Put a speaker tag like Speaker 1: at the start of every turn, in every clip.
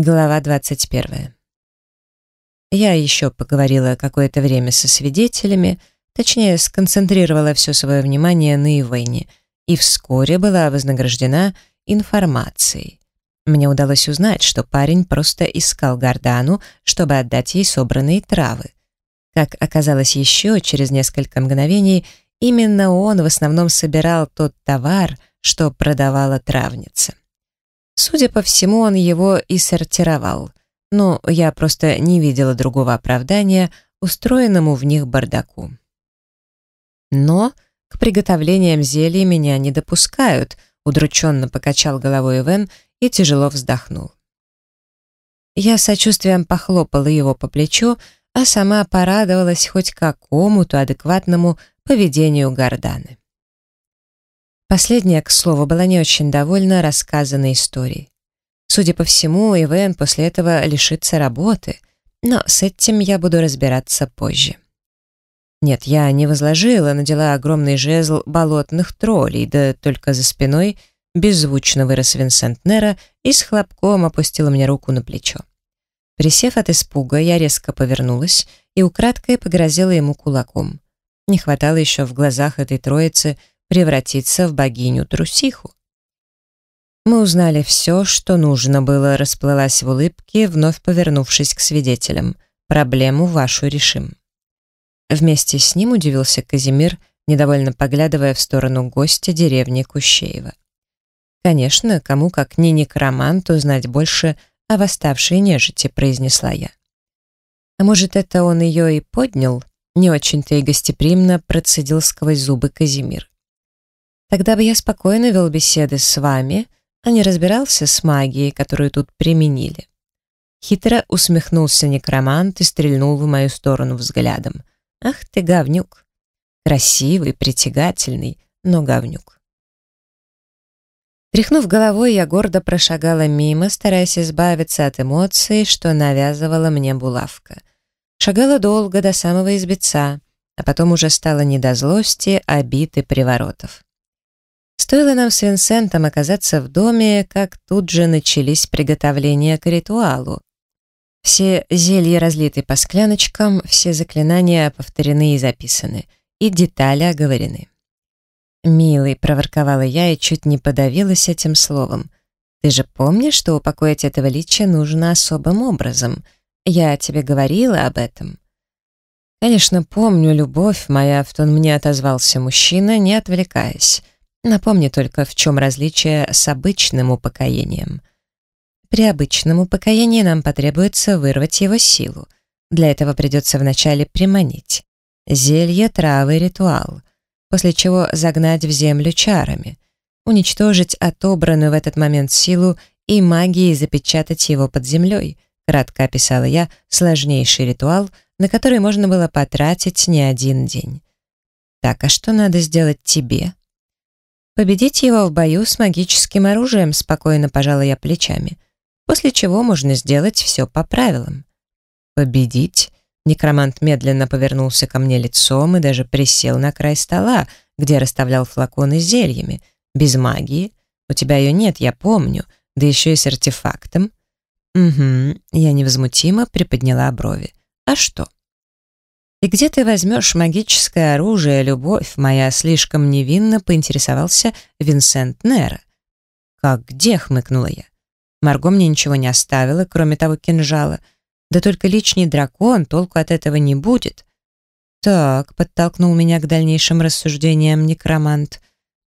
Speaker 1: Глава 21. Я еще поговорила какое-то время со свидетелями, точнее, сконцентрировала все свое внимание на Ивене, и вскоре была вознаграждена информацией. Мне удалось узнать, что парень просто искал Гордану, чтобы отдать ей собранные травы. Как оказалось еще через несколько мгновений, именно он в основном собирал тот товар, что продавала травница. Судя по всему, он его и сортировал. Но я просто не видела другого оправдания устроенному в них бардаку. Но к приготовлениям зелий меня не допускают, удрученно покачал головой Ивен и тяжело вздохнул. Я сочувствием похлопала его по плечу, а сама порадовалась хоть какому-то адекватному поведению Горданы. Последняя, к слову, была не очень довольна рассказанной историей. Судя по всему, Ивен после этого лишится работы, но с этим я буду разбираться позже. Нет, я не возложила на дела огромный жезл болотных троллей, да только за спиной беззвучно вырос Винсент Нера и с хлопком опустила мне руку на плечо. Присев от испуга, я резко повернулась и украдкой погрозила ему кулаком. Не хватало еще в глазах этой троицы превратиться в богиню-трусиху. Мы узнали все, что нужно было, расплылась в улыбке, вновь повернувшись к свидетелям. Проблему вашу решим. Вместе с ним удивился Казимир, недовольно поглядывая в сторону гостя деревни Кущеева. Конечно, кому как не некроманту знать больше о восставшей нежити, произнесла я. А может, это он ее и поднял? Не очень-то и гостеприимно процедил сквозь зубы Казимир. Тогда бы я спокойно вел беседы с вами, а не разбирался с магией, которую тут применили. Хитро усмехнулся некромант и стрельнул в мою сторону взглядом. Ах ты, говнюк! Красивый, притягательный, но говнюк. Тряхнув головой, я гордо прошагала мимо, стараясь избавиться от эмоций, что навязывала мне булавка. Шагала долго, до самого избеца, а потом уже стало не до злости, обид и приворотов. Стоило нам с Винсентом оказаться в доме, как тут же начались приготовления к ритуалу. Все зелья разлиты по скляночкам, все заклинания повторены и записаны, и детали оговорены. «Милый», — проворковала я и чуть не подавилась этим словом. «Ты же помнишь, что упокоить этого лича нужно особым образом? Я тебе говорила об этом». «Конечно, помню, любовь моя», — в тон мне отозвался мужчина, не отвлекаясь. Напомни только, в чем различие с обычным упокоением. При обычном упокоении нам потребуется вырвать его силу. Для этого придется вначале приманить. Зелье, травы, ритуал. После чего загнать в землю чарами. Уничтожить отобранную в этот момент силу и магией запечатать его под землей. Кратко описала я сложнейший ритуал, на который можно было потратить не один день. Так, а что надо сделать тебе? Победить его в бою с магическим оружием, спокойно пожала я плечами. После чего можно сделать все по правилам. Победить? Некромант медленно повернулся ко мне лицом и даже присел на край стола, где расставлял флаконы с зельями. Без магии? У тебя ее нет, я помню, да еще и с артефактом. Угу, я невозмутимо приподняла брови. А что? «И где ты возьмешь магическое оружие, любовь моя?» Слишком невинно поинтересовался Винсент Нера. «Как где?» — хмыкнула я. Марго мне ничего не оставила, кроме того кинжала. Да только личный дракон, толку от этого не будет. «Так», — подтолкнул меня к дальнейшим рассуждениям некромант.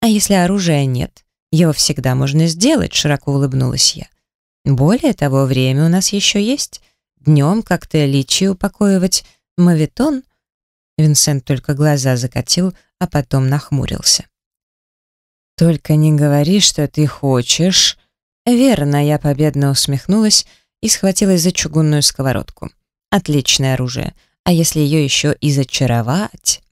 Speaker 1: «А если оружия нет? Его всегда можно сделать», — широко улыбнулась я. «Более того, время у нас еще есть. Днем как-то личи упокоивать, Мавитон? Винсент только глаза закатил, а потом нахмурился. «Только не говори, что ты хочешь...» «Верно», я победно усмехнулась и схватилась за чугунную сковородку. «Отличное оружие. А если ее еще и зачаровать?»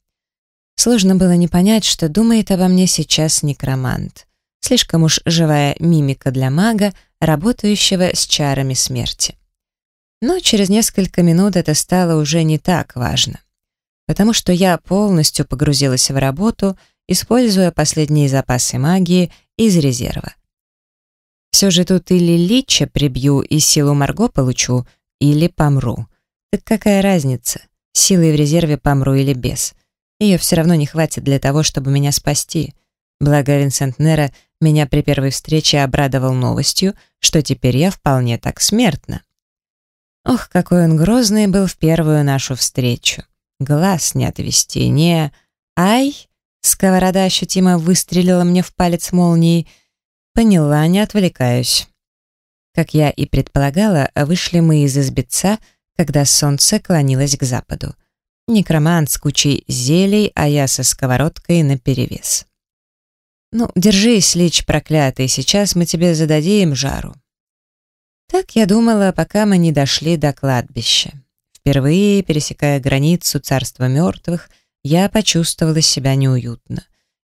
Speaker 1: Сложно было не понять, что думает обо мне сейчас некромант. Слишком уж живая мимика для мага, работающего с чарами смерти. Но через несколько минут это стало уже не так важно, потому что я полностью погрузилась в работу, используя последние запасы магии из резерва. Все же тут или Лича прибью и силу Марго получу, или помру. Так какая разница, силой в резерве помру или без? Ее все равно не хватит для того, чтобы меня спасти. Благо Винсент Нера меня при первой встрече обрадовал новостью, что теперь я вполне так смертна. Ох, какой он грозный был в первую нашу встречу. Глаз не отвести, не... Ай! Сковорода ощутимо выстрелила мне в палец молнией. Поняла, не отвлекаюсь. Как я и предполагала, вышли мы из избеца, когда солнце клонилось к западу. Некромант с кучей зелий, а я со сковородкой наперевес. «Ну, держись, лич проклятый, сейчас мы тебе зададим жару». Так я думала, пока мы не дошли до кладбища. Впервые, пересекая границу царства мертвых, я почувствовала себя неуютно.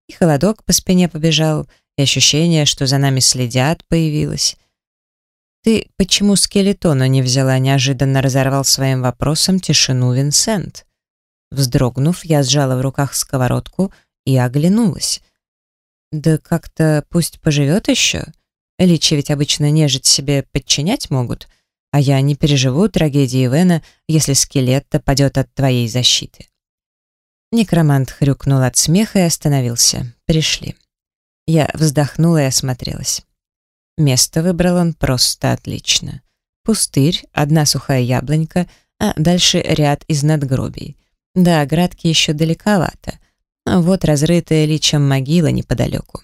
Speaker 1: И холодок по спине побежал, и ощущение, что за нами следят, появилось. «Ты почему скелетона не взяла?» неожиданно разорвал своим вопросом тишину Винсент. Вздрогнув, я сжала в руках сковородку и оглянулась. «Да как-то пусть поживет еще. Личи ведь обычно нежить себе подчинять могут, а я не переживу трагедии Вена, если скелет-то падет от твоей защиты». Некромант хрюкнул от смеха и остановился. «Пришли». Я вздохнула и осмотрелась. Место выбрал он просто отлично. Пустырь, одна сухая яблонька, а дальше ряд из надгробий. Да, градки еще далековато, а вот разрытая личем могила неподалеку.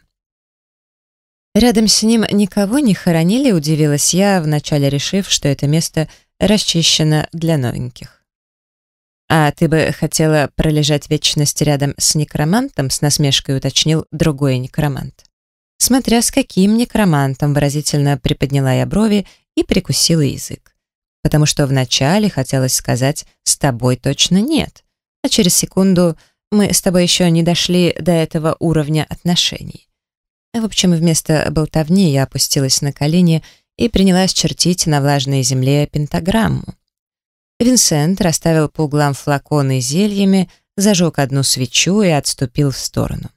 Speaker 1: Рядом с ним никого не хоронили, удивилась я, вначале решив, что это место расчищено для новеньких. «А ты бы хотела пролежать вечность рядом с некромантом?» с насмешкой уточнил другой некромант. Смотря с каким некромантом, выразительно приподняла я брови и прикусила язык. Потому что вначале хотелось сказать «с тобой точно нет», а через секунду мы с тобой еще не дошли до этого уровня отношений. В общем, вместо болтовни я опустилась на колени и принялась чертить на влажной земле пентаграмму. Винсент расставил по углам флаконы зельями, зажег одну свечу и отступил в сторону.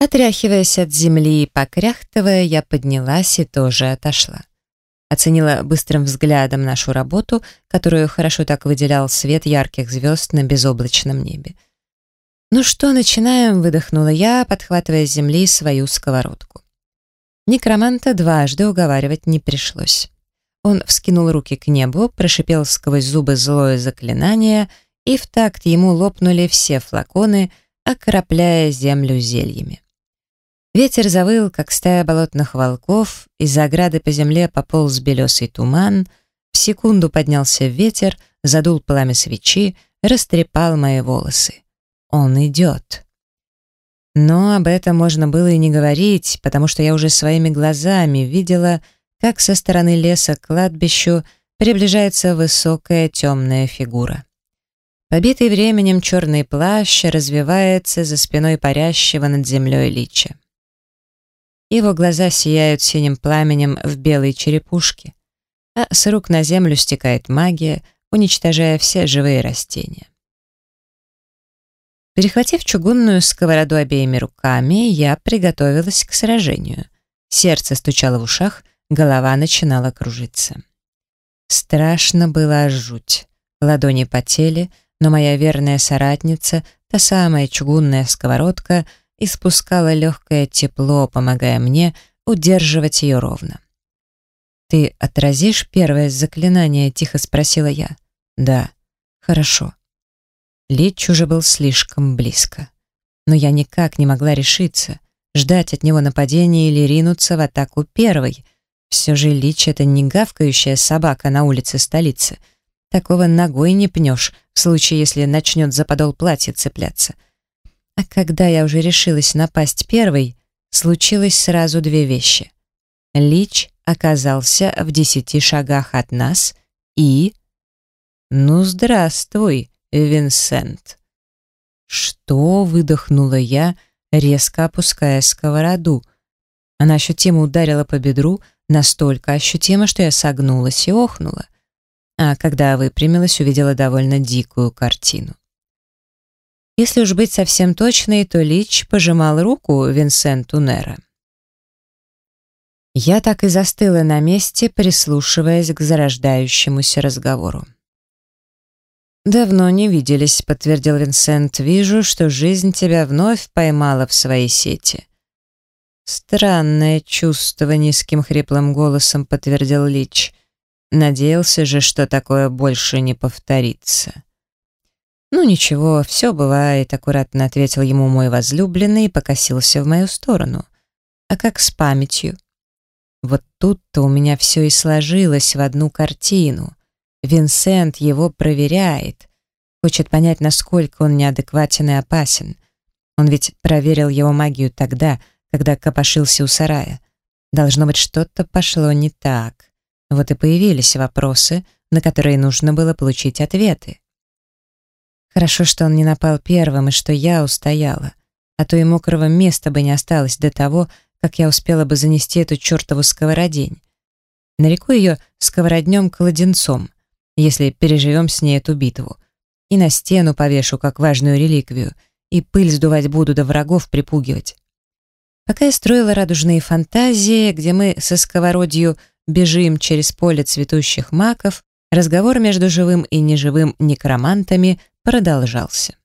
Speaker 1: Отряхиваясь от земли и покряхтывая, я поднялась и тоже отошла. Оценила быстрым взглядом нашу работу, которую хорошо так выделял свет ярких звезд на безоблачном небе. «Ну что, начинаем?» — выдохнула я, подхватывая с земли свою сковородку. Некроманта дважды уговаривать не пришлось. Он вскинул руки к небу, прошипел сквозь зубы злое заклинание, и в такт ему лопнули все флаконы, окропляя землю зельями. Ветер завыл, как стая болотных волков, из-за ограды по земле пополз белесый туман, в секунду поднялся ветер, задул пламя свечи, растрепал мои волосы. Он идет. Но об этом можно было и не говорить, потому что я уже своими глазами видела, как со стороны леса к кладбищу приближается высокая темная фигура. Побитый временем черный плащ развивается за спиной парящего над землей лича. Его глаза сияют синим пламенем в белой черепушке, а с рук на землю стекает магия, уничтожая все живые растения. Перехватив чугунную сковороду обеими руками, я приготовилась к сражению. Сердце стучало в ушах, голова начинала кружиться. Страшно было жуть. Ладони потели, но моя верная соратница, та самая чугунная сковородка, испускала легкое тепло, помогая мне удерживать ее ровно. «Ты отразишь первое заклинание?» — тихо спросила я. «Да». «Хорошо». Лич уже был слишком близко. Но я никак не могла решиться, ждать от него нападения или ринуться в атаку первой. Все же Лич — это не гавкающая собака на улице столицы. Такого ногой не пнешь, в случае, если начнет за подол платья цепляться — а когда я уже решилась напасть первой, случилось сразу две вещи. Лич оказался в десяти шагах от нас и... «Ну, здравствуй, Винсент!» «Что?» — выдохнула я, резко опуская сковороду. Она ощутимо ударила по бедру, настолько ощутимо, что я согнулась и охнула. А когда выпрямилась, увидела довольно дикую картину. Если уж быть совсем точной, то Лич пожимал руку Винсенту Нера. Я так и застыла на месте, прислушиваясь к зарождающемуся разговору. «Давно не виделись», — подтвердил Винсент. «Вижу, что жизнь тебя вновь поймала в свои сети». «Странное чувство», — низким хриплым голосом подтвердил Лич. «Надеялся же, что такое больше не повторится». «Ну ничего, все бывает», — аккуратно ответил ему мой возлюбленный и покосился в мою сторону. «А как с памятью?» Вот тут-то у меня все и сложилось в одну картину. Винсент его проверяет. Хочет понять, насколько он неадекватен и опасен. Он ведь проверил его магию тогда, когда копошился у сарая. Должно быть, что-то пошло не так. Вот и появились вопросы, на которые нужно было получить ответы. Хорошо, что он не напал первым и что я устояла, а то и мокрого места бы не осталось до того, как я успела бы занести эту чертову сковородень. Нареку ее сковороднем-кладенцом, если переживем с ней эту битву. И на стену повешу, как важную реликвию, и пыль сдувать буду, до врагов припугивать. Пока я строила радужные фантазии, где мы со сковородью бежим через поле цветущих маков, разговор между живым и неживым некромантами продолжался.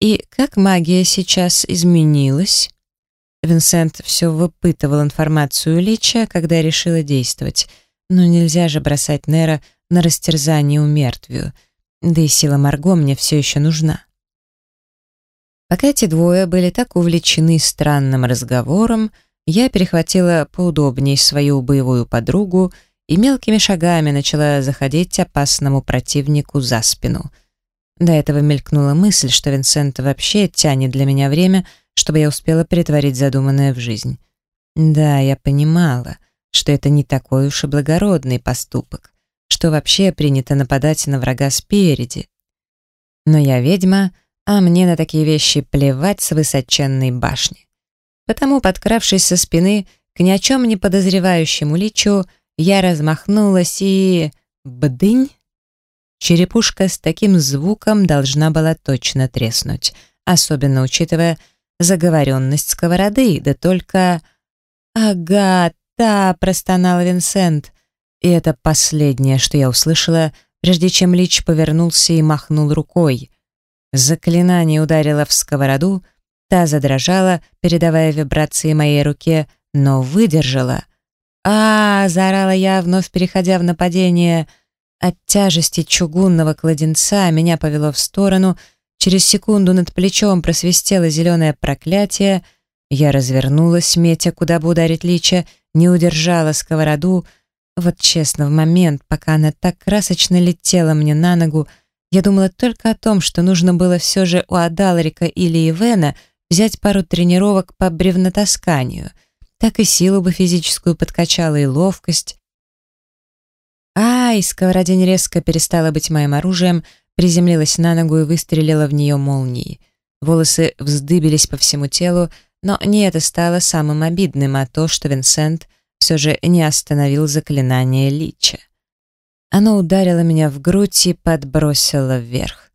Speaker 1: И как магия сейчас изменилась? Винсент все выпытывал информацию Лича, когда решила действовать. Но нельзя же бросать Нера на растерзание у мертвию. Да и сила Марго мне все еще нужна. Пока эти двое были так увлечены странным разговором, я перехватила поудобней свою боевую подругу и мелкими шагами начала заходить опасному противнику за спину. До этого мелькнула мысль, что Винсент вообще тянет для меня время — чтобы я успела перетворить задуманное в жизнь. Да, я понимала, что это не такой уж и благородный поступок, что вообще принято нападать на врага спереди. Но я ведьма, а мне на такие вещи плевать с высоченной башни. Потому, подкравшись со спины к ни о чем не подозревающему личу, я размахнулась и... бдынь! Черепушка с таким звуком должна была точно треснуть, особенно учитывая, заговоренность сковороды, да только... «Ага, та!» — простонал Винсент. И это последнее, что я услышала, прежде чем Лич повернулся и махнул рукой. Заклинание ударило в сковороду, та задрожала, передавая вибрации моей руке, но выдержала. а, заорала я, вновь переходя в нападение. От тяжести чугунного кладенца меня повело в сторону — Через секунду над плечом просвистело зеленое проклятие. Я развернулась, метя, куда бы ударить лича, не удержала сковороду. Вот честно, в момент, пока она так красочно летела мне на ногу, я думала только о том, что нужно было все же у Адалрика или Ивена взять пару тренировок по бревнотасканию. Так и силу бы физическую подкачала, и ловкость. Ай, сковородень резко перестала быть моим оружием — приземлилась на ногу и выстрелила в нее молнией. Волосы вздыбились по всему телу, но не это стало самым обидным, а то, что Винсент все же не остановил заклинание Лича. Оно ударило меня в грудь и подбросило вверх.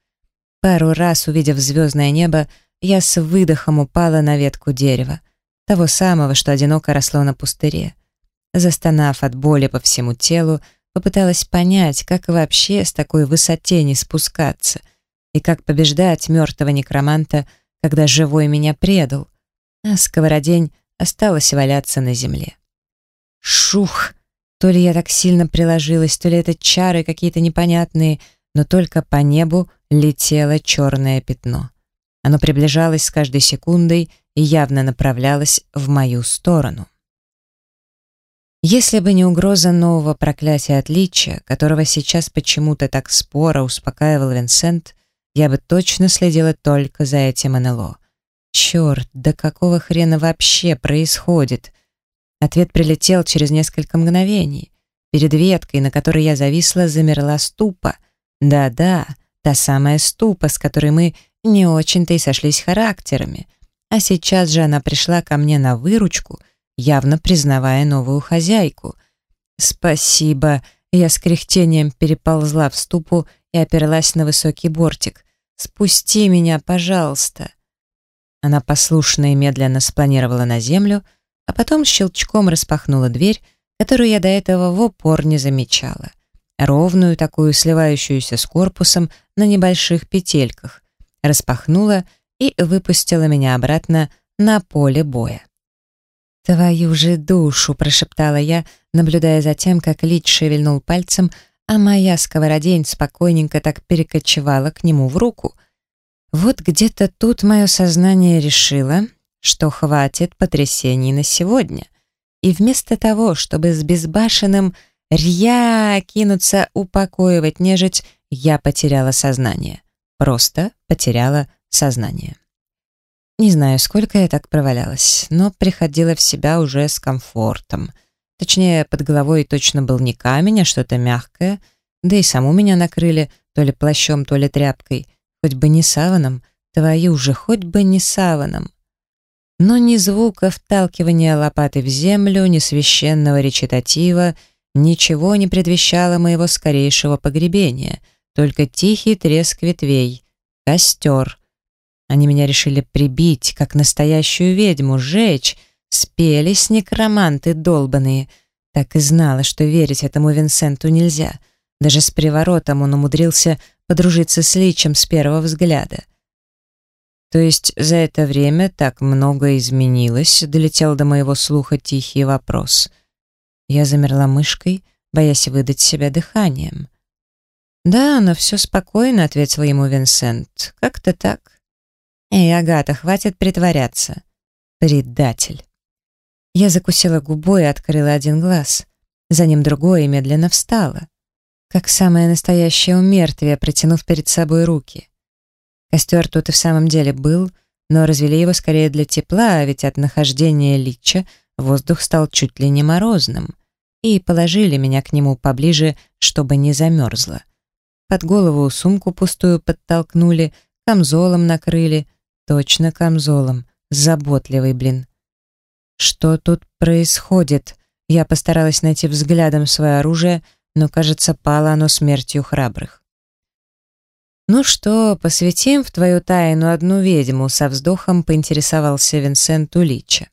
Speaker 1: Пару раз, увидев звездное небо, я с выдохом упала на ветку дерева, того самого, что одиноко росло на пустыре. Застонав от боли по всему телу, Попыталась понять, как вообще с такой высоте не спускаться и как побеждать мертвого некроманта, когда живой меня предал. А сковородень осталась валяться на земле. Шух! То ли я так сильно приложилась, то ли это чары какие-то непонятные, но только по небу летело черное пятно. Оно приближалось с каждой секундой и явно направлялось в мою сторону. Если бы не угроза нового проклятия отличия, которого сейчас почему-то так споро успокаивал Винсент, я бы точно следила только за этим НЛО. Черт, да какого хрена вообще происходит? Ответ прилетел через несколько мгновений. Перед веткой, на которой я зависла, замерла ступа. Да-да, та самая ступа, с которой мы не очень-то и сошлись характерами. А сейчас же она пришла ко мне на выручку — явно признавая новую хозяйку. «Спасибо!» Я с кряхтением переползла в ступу и оперлась на высокий бортик. «Спусти меня, пожалуйста!» Она послушно и медленно спланировала на землю, а потом щелчком распахнула дверь, которую я до этого в упор не замечала. Ровную, такую сливающуюся с корпусом на небольших петельках. Распахнула и выпустила меня обратно на поле боя. «Твою же душу!» — прошептала я, наблюдая за тем, как Лич шевельнул пальцем, а моя сковородень спокойненько так перекочевала к нему в руку. Вот где-то тут мое сознание решило, что хватит потрясений на сегодня. И вместо того, чтобы с безбашенным «рья» кинуться упокоивать нежить, я потеряла сознание. Просто потеряла сознание. Не знаю, сколько я так провалялась, но приходила в себя уже с комфортом. Точнее, под головой точно был не камень, а что-то мягкое, да и саму меня накрыли то ли плащом, то ли тряпкой, хоть бы не саваном, твою же, хоть бы не саваном. Но ни звука вталкивания лопаты в землю, ни священного речитатива, ничего не предвещало моего скорейшего погребения, только тихий треск ветвей, костер — они меня решили прибить, как настоящую ведьму, сжечь. Спелись некроманты долбаные. Так и знала, что верить этому Винсенту нельзя. Даже с приворотом он умудрился подружиться с Личем с первого взгляда. То есть за это время так много изменилось, долетел до моего слуха тихий вопрос. Я замерла мышкой, боясь выдать себя дыханием. «Да, но все спокойно», — ответил ему Винсент. «Как-то так». «Эй, Агата, хватит притворяться!» «Предатель!» Я закусила губой и открыла один глаз. За ним другой и медленно встала. Как самое настоящее умертвие, протянув перед собой руки. Костер тут и в самом деле был, но развели его скорее для тепла, а ведь от нахождения лича воздух стал чуть ли не морозным. И положили меня к нему поближе, чтобы не замерзло. Под голову сумку пустую подтолкнули, камзолом накрыли, Точно камзолом. Заботливый, блин. Что тут происходит? Я постаралась найти взглядом свое оружие, но, кажется, пало оно смертью храбрых. «Ну что, посвятим в твою тайну одну ведьму», со вздохом поинтересовался Винсент Улича.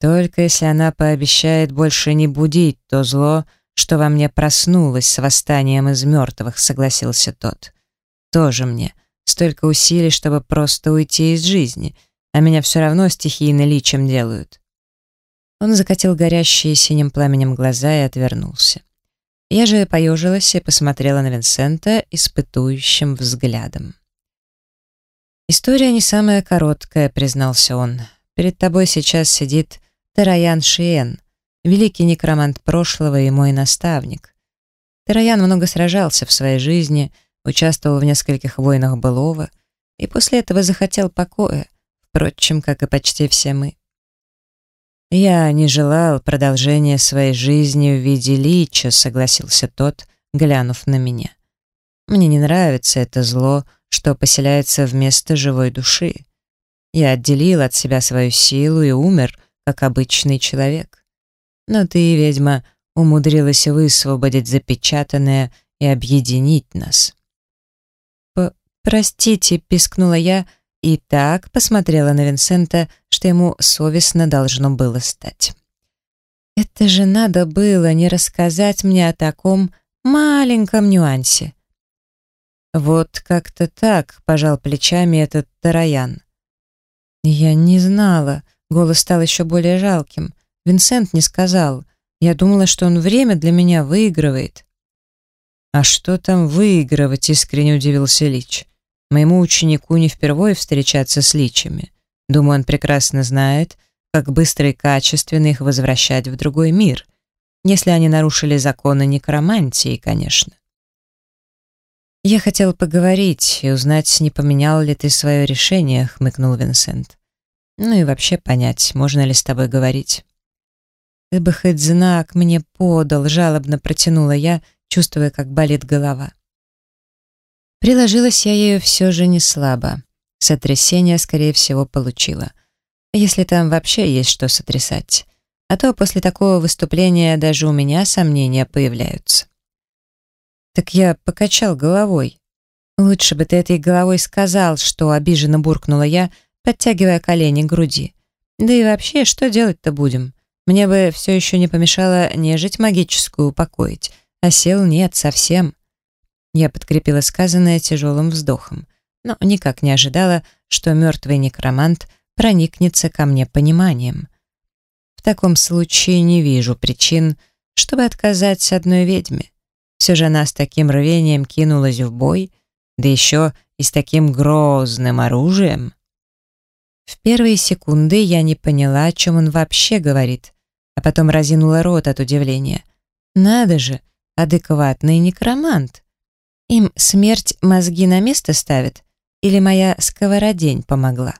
Speaker 1: «Только если она пообещает больше не будить то зло, что во мне проснулось с восстанием из мертвых», согласился тот. «Тоже мне. Столько усилий, чтобы просто уйти из жизни, а меня все равно стихийно личем делают. Он закатил горящие синим пламенем глаза и отвернулся. Я же поежилась и посмотрела на Винсента испытующим взглядом. «История не самая короткая», — признался он. «Перед тобой сейчас сидит Тараян Шиен, великий некромант прошлого и мой наставник. Тараян много сражался в своей жизни, участвовал в нескольких войнах былого и после этого захотел покоя, впрочем, как и почти все мы. «Я не желал продолжения своей жизни в виде лича», — согласился тот, глянув на меня. «Мне не нравится это зло, что поселяется вместо живой души. Я отделил от себя свою силу и умер, как обычный человек. Но ты, ведьма, умудрилась высвободить запечатанное и объединить нас. «Простите», — пискнула я, и так посмотрела на Винсента, что ему совестно должно было стать. «Это же надо было не рассказать мне о таком маленьком нюансе». «Вот как-то так», — пожал плечами этот Тараян. «Я не знала», — голос стал еще более жалким. Винсент не сказал. Я думала, что он время для меня выигрывает. «А что там выигрывать?» — искренне удивился Лич. Моему ученику не впервые встречаться с личами. Думаю, он прекрасно знает, как быстро и качественно их возвращать в другой мир, если они нарушили законы некромантии, конечно. «Я хотел поговорить и узнать, не поменял ли ты свое решение», — хмыкнул Винсент. «Ну и вообще понять, можно ли с тобой говорить». «Ты бы хоть знак мне подал», — жалобно протянула я, чувствуя, как болит голова. Приложилась я ею все же не слабо. Сотрясение, скорее всего, получила. Если там вообще есть что сотрясать. А то после такого выступления даже у меня сомнения появляются. Так я покачал головой. Лучше бы ты этой головой сказал, что обиженно буркнула я, подтягивая колени к груди. Да и вообще, что делать-то будем? Мне бы все еще не помешало нежить магическую упокоить, а сил нет совсем. Я подкрепила сказанное тяжелым вздохом, но никак не ожидала, что мертвый некромант проникнется ко мне пониманием. В таком случае не вижу причин, чтобы отказать одной ведьме. Все же она с таким рвением кинулась в бой, да еще и с таким грозным оружием. В первые секунды я не поняла, о чем он вообще говорит, а потом разинула рот от удивления. Надо же, адекватный некромант. Им смерть мозги на место ставит или моя сковородень помогла?